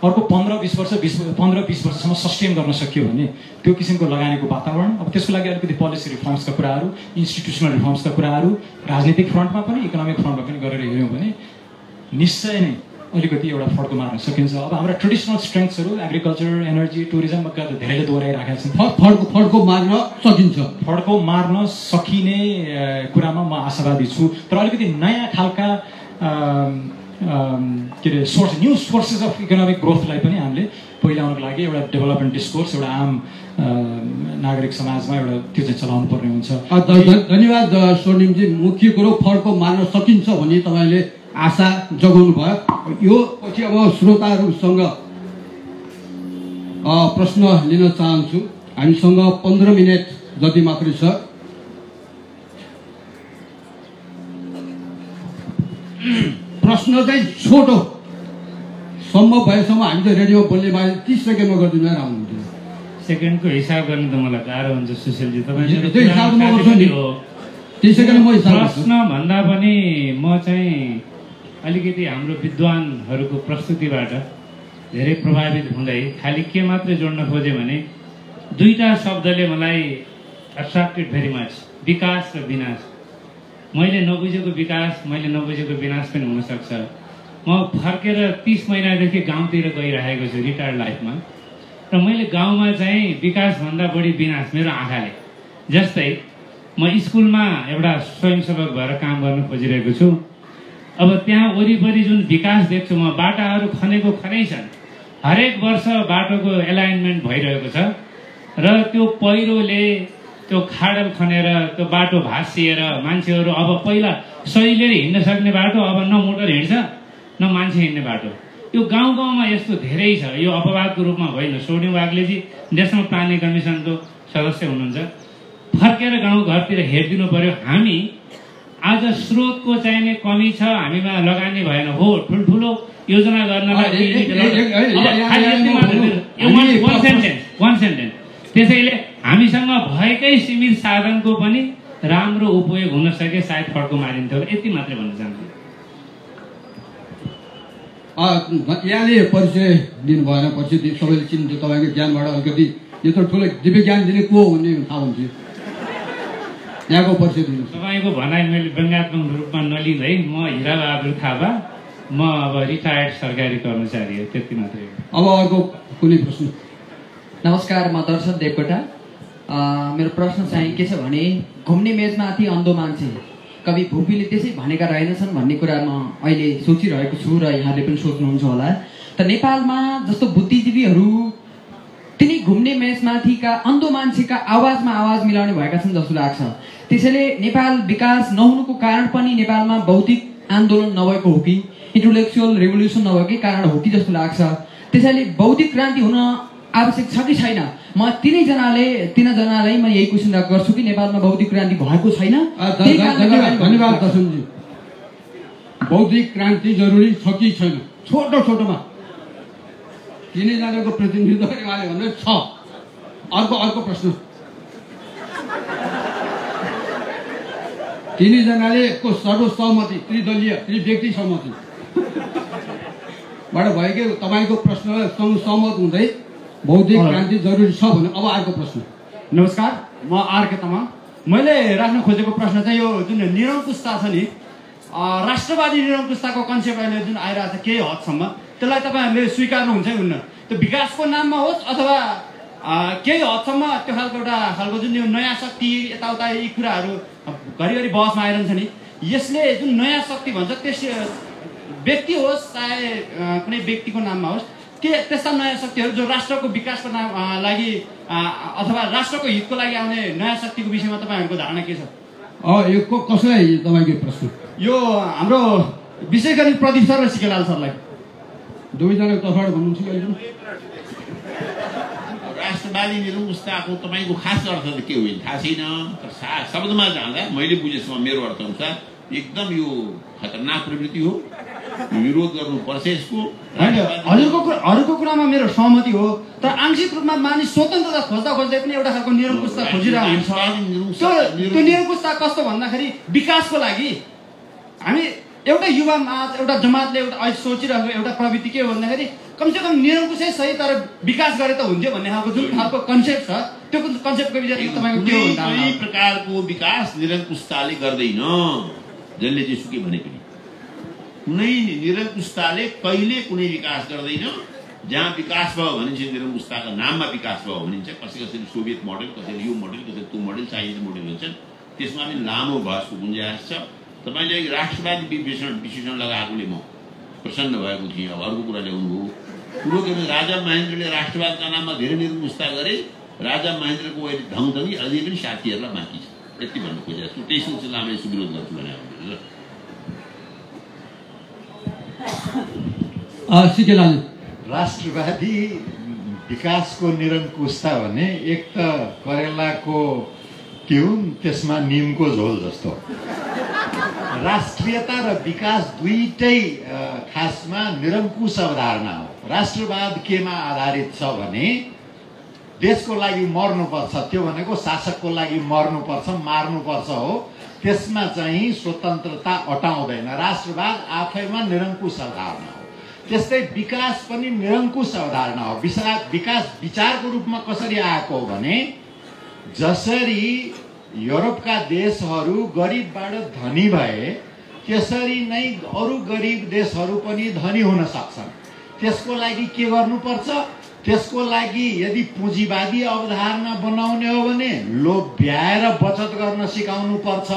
अर्को पन्ध्र बिस वर्ष बिस पन्ध्र बिस वर्षसम्म सस्टेन गर्न सक्यो भने त्यो किसिमको लगानीको वातावरण अब त्यसको लागि अलिकति पोलिसी रिफर्म्सका कुराहरू इन्स्टिट्युसनल रिफर्म्सका कुराहरू राजनीतिक फ्रन्टमा पनि इकोनोमिक फ्रन्टमा पनि गरेर हेऱ्यौँ भने निश्चय नै अलिकति एउटा फड्को मार्न सकिन्छ। अब हाम्रा ट्रेडिसनल स्ट्रेङ्थ्सहरू एग्रिकल्चर एनर्जी टुरिज्मका धेरैले दोहोऱ्याइराखेका छन्। फड्को फड्को मार्न सकिन्छ। फड्को मार्न सकिने कुरामा म आशावादी छु। तर अलिकति नयाँ खालका के अरे source new sources of economic ग्रोथलाई पनि हामीले पहिलाउनको लागि एउटा डेभलपमेन्ट डिस्कोर्स एउटा आम नागरिक समाजमा एउटा त्यो चाहिँ चलाउनु पर्ने हुन्छ। धन्यवाद स्वर्णिमजी। मुख्य कुरो फड्को मार्न सकिन्छ भने तपाईँले आशा जगाउनु भयो। यो पछि अब श्रोताहरूसँग प्रश्न लिन चाहन्छु। हामीसँग पन्ध्र मिनट जति मात्रै छ। प्रश्न चाहिँ छोटो सम्भव भएसम्म हामी त रेडियो बोल्ने बारे तिस सेकेन्डमा गरिदिनु राम्रो हुन्थ्यो। सेकेन्डको हिसाब गर्नु त मलाई गाह्रो हुन्छ सुशीलजी। प्रश्न भन्दा पनि म चाहिँ अलिकति हाम्रो विद्वानहरूको प्रस्तुतिबाट धेरै प्रभावित हुँदै खालि के मात्रै जोड्न खोजेँ भने दुईवटा शब्दले मलाई एट्र्याक्टेड भेरी मच विकास र विनाश। मैले नबुझेको विकास मैले नबुझेको विनाश पनि हुनसक्छ। म फर्केर तिस महिनादेखि गाउँतिर गइरहेको छु रिटायर्ड लाइफमा र मैले गाउँमा चाहिँ विकासभन्दा बढी विनाश मेरो आँखाले। जस्तै म स्कुलमा एउटा स्वयंसेवक भएर काम गर्न खोजिरहेको छु। अब त्यहाँ वरिपरि जुन विकास देख्छु म बाटाहरू खनेको खनै छन्। हरेक वर्ष बाटोको एलाइनमेन्ट भइरहेको छ। र त्यो पहिरोले त्यो खाडल खनेर त्यो बाटो भाँसिएर मान्छेहरू अब पहिला सहिलेर हिँड्न सक्ने बाटो अब न मोटर हिँड्छ न मान्छे हिँड्ने बाटो। यो गाउँ गाउँमा यस्तो धेरै छ। यो अपवादको रूपमा होइन। सोनी वाग्लेजी नेसनल प्लानिङ कमिसनको सदस्य हुनुहुन्छ। फर्केर गाउँ घरतिर हेरिदिनु पर्यो। हामी आज स्रोतको चाहिने कमी छ। हामीमा लगानी भएन। हो ठुल्ठुलो योजना गर्नलाई त्यसैले हामीसँग भएकै सीमित साधनको पनि राम्रो उपयोग हुन सके सायद फड्को मारिन्थ्यो यति मात्रै भन्न चाहन्छु। यहाँले परिचय दिनु भएन पछि सबैले चिन्थ्यो तपाईँको ज्ञानबाट अलिकति यत्रो ठुलो दिव्य ज्ञान दिने को भन्ने थाहा हुन्थ्यो। यहाँको परिचय दिनु। तपाईँको भनाइ मैले व्यङ्गात्मक रूपमा नलिँदै म हिराबहादुर थापा म अब रिटायर्ड सरकारी कर्मचारी हो त्यति मात्रै अब अर्को कुनै प्रश्न। नमस्कार म दर्शन देवकोटा। मेरो प्रश्न चाहिँ के छ भने घुम्ने मेचमाथि अन्धो मान्छे कवि भुपीले त्यसै भनेका रहेनछन् भन्ने कुरा म अहिले सोचिरहेको छु र यहाँले पनि सोच्नुहुन्छ होला। त नेपालमा जस्तो बुद्धिजीवीहरू तिनी घुम्ने मेचमाथिका अन्धो मान्छेका आवाजमा आवाज मिलाउने भएका छन् जस्तो लाग्छ। त्यसैले नेपाल विकास नहुनुको कारण पनि नेपालमा बौद्धिक आन्दोलन नभएको हो कि इन्टलेक्चुअल रेभोल्युसन नभएकै कारण हो कि जस्तो लाग्छ। त्यसैले बौद्धिक क्रान्ति हुन आवश्यक छ कि छैन? म तिनैजनाले तिनजनालाई म यही क्वेसन गर्छु कि नेपालमा बौद्धिक क्रान्ति भएको छैन? धन्यवाद। दर्शनजी। बौद्धिक क्रान्ति जरुरी छ कि छैन? छोटो छोटोमा। तिनैजनाको प्रतिनिधित्व उहाँले भन्नु छ। अर्को अर्को प्रश्न। तिनैजनाले को सर्वसहमति त्रिदलीय त्रिव्यक्ति सहमति। बाट भएकै तपाईँको प्रश्नलाई सहमत हुँदै बौद्धिक क्रान्ति जरुरी छ भने अब अर्को प्रश्न। नमस्कार म आरके तामाङ। मैले राख्न खोजेको प्रश्न चाहिँ यो जुन निरङ्कुशता छ नि राष्ट्रवादी निरङ्कुशताको कन्सेप्ट अहिले जुन आइरहेको छ केही हदसम्म त्यसलाई तपाईँहरूले स्वीकार्नुहुन्छ कि हुन्न? त्यो विकासको नाममा होस् अथवा केही हदसम्म त्यो खालको एउटा खालको जुन यो नयाँ शक्ति यताउता यी कुराहरू घरिघरि बहसमा आइरहन्छ नि यसले जुन नयाँ शक्ति भन्छ त्यस व्यक्ति होस् चाहे कुनै व्यक्तिको नाममा होस् के त्यस्ता नयाँ शक्तिहरू जो राष्ट्रको विकासको लागि अथवा राष्ट्रको हितको लागि आउने नयाँ शक्तिको विषयमा तपाईँहरूको धारणा के छ? यो को कसलाई तपाईँको प्रश्न? यो हाम्रो विशेष गरी प्रदीप सर र सिकेलाल सरलाई। दुवैजनाको तर्फबाट भन्नुहुन्छ कि अहिले? पनि? राष्ट्रवादी निरङ्कुशताको तपाईँको खास अर्थ त के हो? थाहा छैन। तर सा शब्दमा जाँदा मैले बुझेसम्म मेरो अर्थ अनुसार एकदम यो खतरनाक प्रवृत्ति हो। विरोध गर्नुपर्छ यसको। होइन हजुरको हजुरको कुरामा मेरो सहमति हो तर आंशिक रूपमा मानिस स्वतन्त्रता खोज्दा खोज्दै पनि एउटा खालको निरङ्कुशता खोजिरहेको हुन्छ। त्यो निरङ्कुशता कस्तो भन्दाखेरि विकासको लागि। हामी एउटा युवा माझ एउटा जमातले एउटा अहिले सोचिरहेको एउटा प्रवृत्ति के हो भन्दाखेरि कमसेकम निरङ्कुशै सही तर विकास गरे त हुन्थ्यो भन्ने खालको जुन खालको कन्सेप्ट छ त्यो कन्सेप्टको विषयमा तपाईँको के हो प्रकारको विकास निरङ्कुशताले गर्दैन। जसले जेसुकै भने पनि। कुनै निरङ्कुशताले कहिले कुनै विकास गर्दैन। जहाँ विकास भयो भने चाहिँ निरङ्कुशताको नाममा विकास भयो भनिन्छ कसै कसैले सोभियत मोडल कसैले यो मोडल कसैले त्यो मोडल चाइनिज मोडल भन्छन्। त्यसमा पनि लामो बहसको गुन्जाइस छ। तपाईँले राष्ट्रवादी विश्लेषण विश्लेषण लगाएकोले म प्रसन्न भएको थिएँ। अब अर्को कुरा ल्याउनु हो। कुरो के भने राजा महेन्द्रले राष्ट्रवादका नाममा धेरै निरङ्कुशता गरे। राजा महेन्द्रको अहिले ढङढङ्गी अझै पनि साथीहरूलाई बाँकी छ। यति भन्नु खोजेको छु। त्यही सिलसिलामा यसो विरोध गर्छु भने राष्ट्रवादी विकासको निरङ्कुशता भने एक त करेलाको ट्युन त्यसमा निमको झोल जस्तो। राष्ट्रियता र विकास दुईटै अ, खासमा निरङ्कुश अवधारणा हो। राष्ट्रवाद केमा आधारित छ भने देशको लागि मर्नुपर्छ। त्यो भनेको शासकको लागि मर्नुपर्छ मार्नुपर्छ हो। त्यसमा चाहिँ स्वतन्त्रता अटाउँदैन। राष्ट्रवाद आफैमा निरङ्कुश अवधारणा हो। त्यस्तै विकास पनि निरङ्कुश अवधारणा हो। विकास विचारको रूपमा कसरी आएको हो भने जसरी युरोपका देशहरू गरिबबाट धनी भए त्यसरी नै अरू गरिब देशहरू पनि धनी हुन सक्छन्। त्यसको लागि के गर्नुपर्छ? त्यसको लागि यदि पुँजीवादी अवधारणा बनाउने हो भने लोभ्याएर बचत गर्न सिकाउनु पर्छ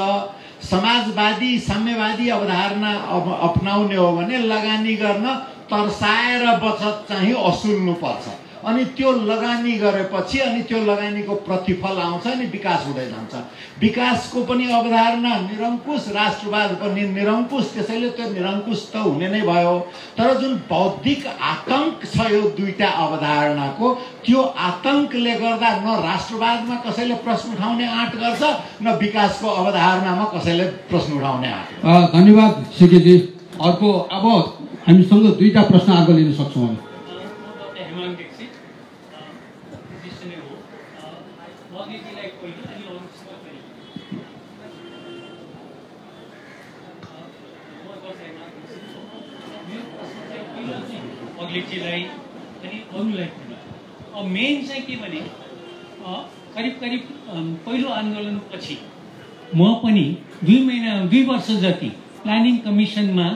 समाजवादी साम्यवादी अवधारणा अप अपनाउने हो भने लगानी गर्न तर्साएर बचत चाहिँ असुल्नु पर्छ अनि त्यो लगानी गरेपछि अनि त्यो लगानीको प्रतिफल आउँछ अनि विकास हुँदै जान्छ। विकासको पनि अवधारणा निरङ्कुश राष्ट्रवाद पनि निरङ्कुश त्यसैले त्यो निरङ्कुश त हुने नै भयो। तर जुन बौद्धिक आतङ्क छ यो दुईटा अवधारणाको त्यो आतङ्कले गर्दा न राष्ट्रवादमा कसैले प्रश्न उठाउने आँट गर्छ न विकासको अवधारणामा कसैले प्रश्न उठाउने आँट धन्यवाद सिकेजी। अर्को अब हामीसँग दुईवटा प्रश्न अर्को लिन सक्छौँ हामी हेमाङ दीक्षित विषय नै हो मोदीजीलाई पहिलो अनि अरूसँग पनि म दसैँ हेमाङ दीक्षित हो। मेरो प्रश्न चाहिँ पहिलो चाहिँ अग्लेजीलाई अनि अरूलाई पनि मेन चाहिँ के भने करिब करिब पहिलो आन्दोलनपछि म पनि दुई महिना दुई वर्ष जति प्लानिङ कमिसनमा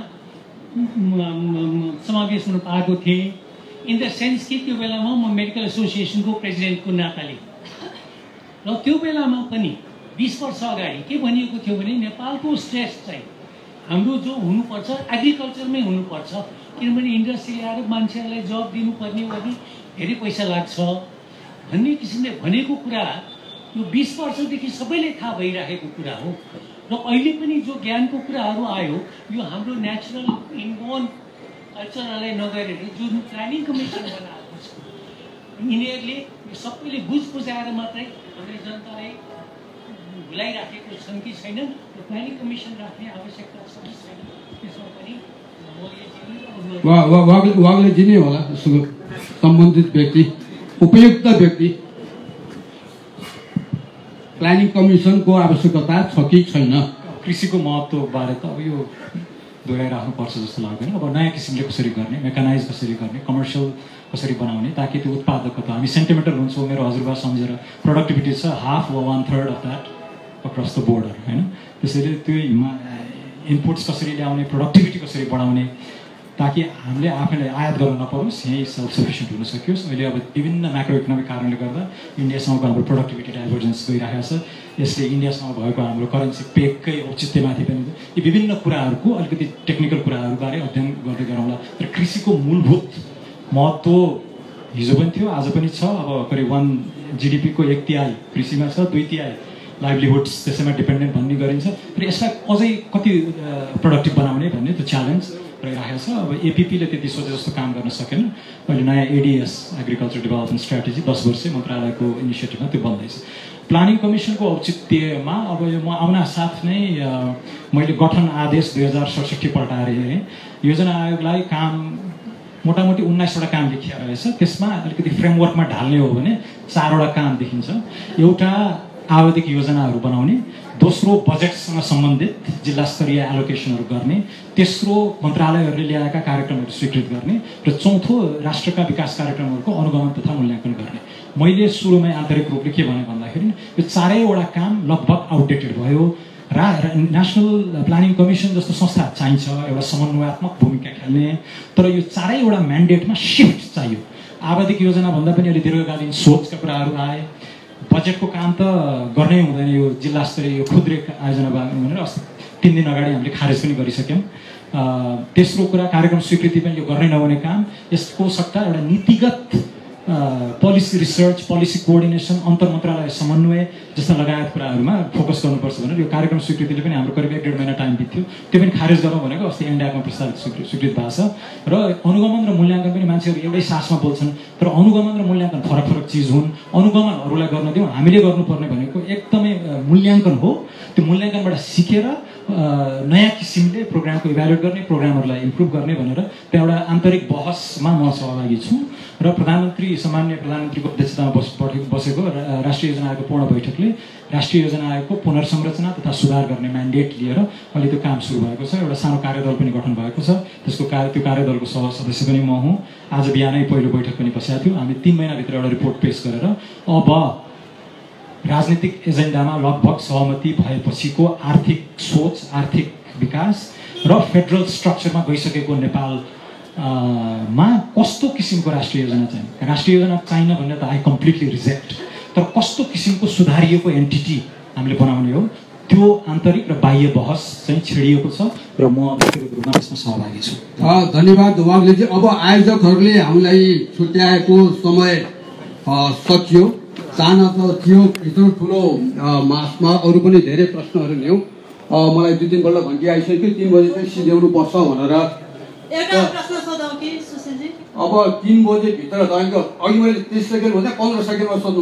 समावेश हुन पाएको थिएँ। इन द सेन्स कि त्यो बेलामा म मेडिकल एसोसिएसनको प्रेसिडेन्टको नाताले र त्यो बेलामा पनि बिस वर्ष अगाडि के भनिएको थियो भने नेपालको स्ट्रेस चाहिँ हाम्रो जो हुनुपर्छ एग्रिकल्चरमै हुनुपर्छ। किनभने इन्डस्ट्री ल्याएर मान्छेहरूलाई जब दिनुपर्ने भने धेरै पैसा लाग्छ। भन्ने किसिमले भनेको कुरा यो बिस वर्षदेखि सबैले थाहा भइराखेको कुरा हो। र अहिले पनि जो ज्ञानको कुराहरू आयो यो हाम्रो नेचुरल इन्बोर्न कल्चरलाई नगरेर जुन प्लानिङ कमिसन बनाएको छ यिनीहरूले यो सबैले बुझ बुझाएर मात्रै हाम्रो जनतालाई भुलाइराखेको छन् कि छैनन् र प्लानिङ कमिसन राख्ने आवश्यकता छ कि छैन त्यसमा पनि वाग्लेजी नै होला उसको सम्बन्धित व्यक्ति उपयुक्त व्यक्ति प्लानिङ कमिसनको आवश्यकता छ कि छैन? कृषिको महत्त्वबारे त अब यो दोहोऱ्याइराख्नुपर्छ जस्तो लाग्दैन। अब नयाँ किसिमले कसरी गर्ने मेकानाइज कसरी गर्ने कमर्सियल कसरी बनाउने ताकि त्यो उत्पादकता हामी सेन्टिमेन्टल हुन्छौँ मेरो हजुरबा सम्झेर प्रोडक्टिभिटी छ हाफ वा one third of that across the border होइन? त्यसैले त्यो इनपुट्स कसरी ल्याउने प्रोडक्टिभिटी कसरी बढाउने ताकि हामीले आफैलाई आयात गर्न नपरोस् यहीँ सेल्फ सफिसियन्ट हुन सकियोस् अहिले अब विभिन्न म्याक्रो इकोनोमिक कारणले गर्दा इन्डियासँगको हाम्रो प्रोडक्टिभिटी डाइभर्जेन्स गइरहेको छ। यसले इन्डियासँग भएको हाम्रो करेन्सी पेककै औचित्यमाथि पनि यी विभिन्न कुराहरूको अलिकति टेक्निकल कुराहरूबारे अध्ययन गर्दै गरौँला। तर कृषिको मूलभूत महत्त्व हिजो पनि थियो आज पनि छ। अब करिब वान जिडिपीको एक तिहाई कृषिमा छ दुई तिहाई लाइभलीहुड्स त्यसैमा डिपेन्डेन्ट भन्ने गरिन्छ। र यसलाई अझै कति प्रोडक्टिभ बनाउने भन्ने त्यो च्यालेन्ज रहिरहेको छ अब एपिपीले त्यति सोचे जस्तो काम गर्न सकेन। अहिले नयाँ एडिएस एग्रिकल्चर डेभलपमेन्ट स्ट्राटेजी दस वर्षे मन्त्रालयको इनिसिएटिभमा त्यो बन्दैछ प्लानिङ कमिसनको औचित्यमा अब यो म आउन साथ नै मैले गठन आदेश दुई हजार सडसठी पल्टाएर हेरेँ योजना आयोगलाई काम मोटामोटी उन्नाइसवटा काम लेखिया रहेछ। त्यसमा अलिकति फ्रेमवर्कमा ढाल्ने हो भने चारवटा काम देखिन्छ। एउटा आवधिक योजनाहरू बनाउने दोस्रो बजेटसँग सम्बन्धित जिल्ला स्तरीय एलोकेसनहरू गर्ने तेस्रो मन्त्रालयहरूले ल्याएका कार्यक्रमहरू स्वीकृत गर्ने र चौथो राष्ट्रका विकास कार्यक्रमहरूको अनुगमन तथा मूल्याङ्कन गर्ने। मैले सुरुमै आन्तरिक रूपले के भने भन्दाखेरि यो चारैवटा काम लगभग आउटडेटेड भयो। रा नेसनल प्लानिङ कमिसन जस्तो संस्था चाहिन्छ एउटा समन्वयात्मक भूमिका खेल्ने तर यो चारैवटा म्यान्डेटमा सिफ्ट चाहियो। आवधिक योजना भन्दा पनि अलि दीर्घकालीन सोचका कुराहरू आए। बजेटको काम त गर्नै हुँदैन यो जिल्ला स्तरीय यो खुद्रे आयोजना भनेर तिन दिन अगाडि हामीले खारेज पनि गरिसक्यौँ। तेस्रो कुरा कार्यक्रम स्वीकृति पनि यो गर्नै नहुने काम। यसको सट्टा एउटा नीतिगत पोलिसी रिसर्च पोलिसी कोअर्डिनेसन अन्तर मन्त्रालय समन्वय जस्ता लगायत कुराहरूमा फोकस गर्नुपर्छ भनेर यो कार्यक्रम स्वीकृतिले पनि हाम्रो करिब एक डेढ महिना टाइम बित्थ्यो। त्यो पनि खारेज गरौँ भनेको अस्ति एन्डियामा प्रस्तावित स्वीकृत स्वीकृत भएको छ। र अनुगमन र मूल्याङ्कन पनि मान्छेहरू एउटै सासमा बोल्छन्। तर अनुगमन र मूल्याङ्कन फरक फरक चिज हुन्। अनुगमन अरूलाई गर्न दिउँ। हामीले गर्नुपर्ने भनेको एकदमै मूल्याङ्कन हो। त्यो मूल्याङ्कनबाट सिकेर नयाँ किसिमले प्रोग्रामको इभ्यालुएट गर्ने प्रोग्रामहरूलाई इम्प्रुभ गर्ने भनेर त्यहाँ एउटा आन्तरिक बहसमा म सहभागी छु र प्रधानमन्त्री सामान्य प्रधानमन्त्रीको अध्यक्षतामा बस बसेको राष्ट्रिय योजना आयोगको पूर्ण बैठकले राष्ट्रिय योजना आयोगको पुनर्संरचना तथा सुधार गर्ने म्यान्डेट लिएर अहिले त्यो काम सुरु भएको छ। एउटा सानो कार्यदल पनि गठन भएको छ। त्यसको कार्य त्यो कार्यदलको सह सदस्य पनि म हुँ। आज बिहानै पहिलो बैठक पनि बसेका थियौँ। हामी तिन महिनाभित्र एउटा रिपोर्ट पेस गरेर अब राजनीतिक एजेन्डामा लगभग सहमति भएपछिको आर्थिक सोच आर्थिक विकास र फेडरल स्ट्रक्चरमा गइसकेको नेपाल मा कस्तो किसिमको राष्ट्रिय योजना चाहिने राष्ट्रिय योजना चाहिन भन्ने त आई कम्प्लिटली रिजेक्ट तर कस्तो किसिमको सुधारिएको एन्टिटी हामीले बनाउने हो? त्यो आन्तरिक र बाह्य बहस चाहिँ छेडिएको छ र म व्यक्तिगत रूपमा त्यसमा सहभागी छु। धन्यवाद वाग्लेजी अब आयोजकहरूले हामीलाई छुट्याएको समय सकियो। चाहना त थियो यत्रो ठुलो मासमा अरू पनि धेरै प्रश्नहरू ल्याउँ मलाई दुई तिनपल्ट घन्टी आइसक्यो तिन बजी चाहिँ सिध्याउनु पर्छ भनेर अब तिन बजेभित्र तपाईँको अघि मैले तिस सेकेन्ड भन्दा पन्ध्र सेकेन्डमा सोध्नु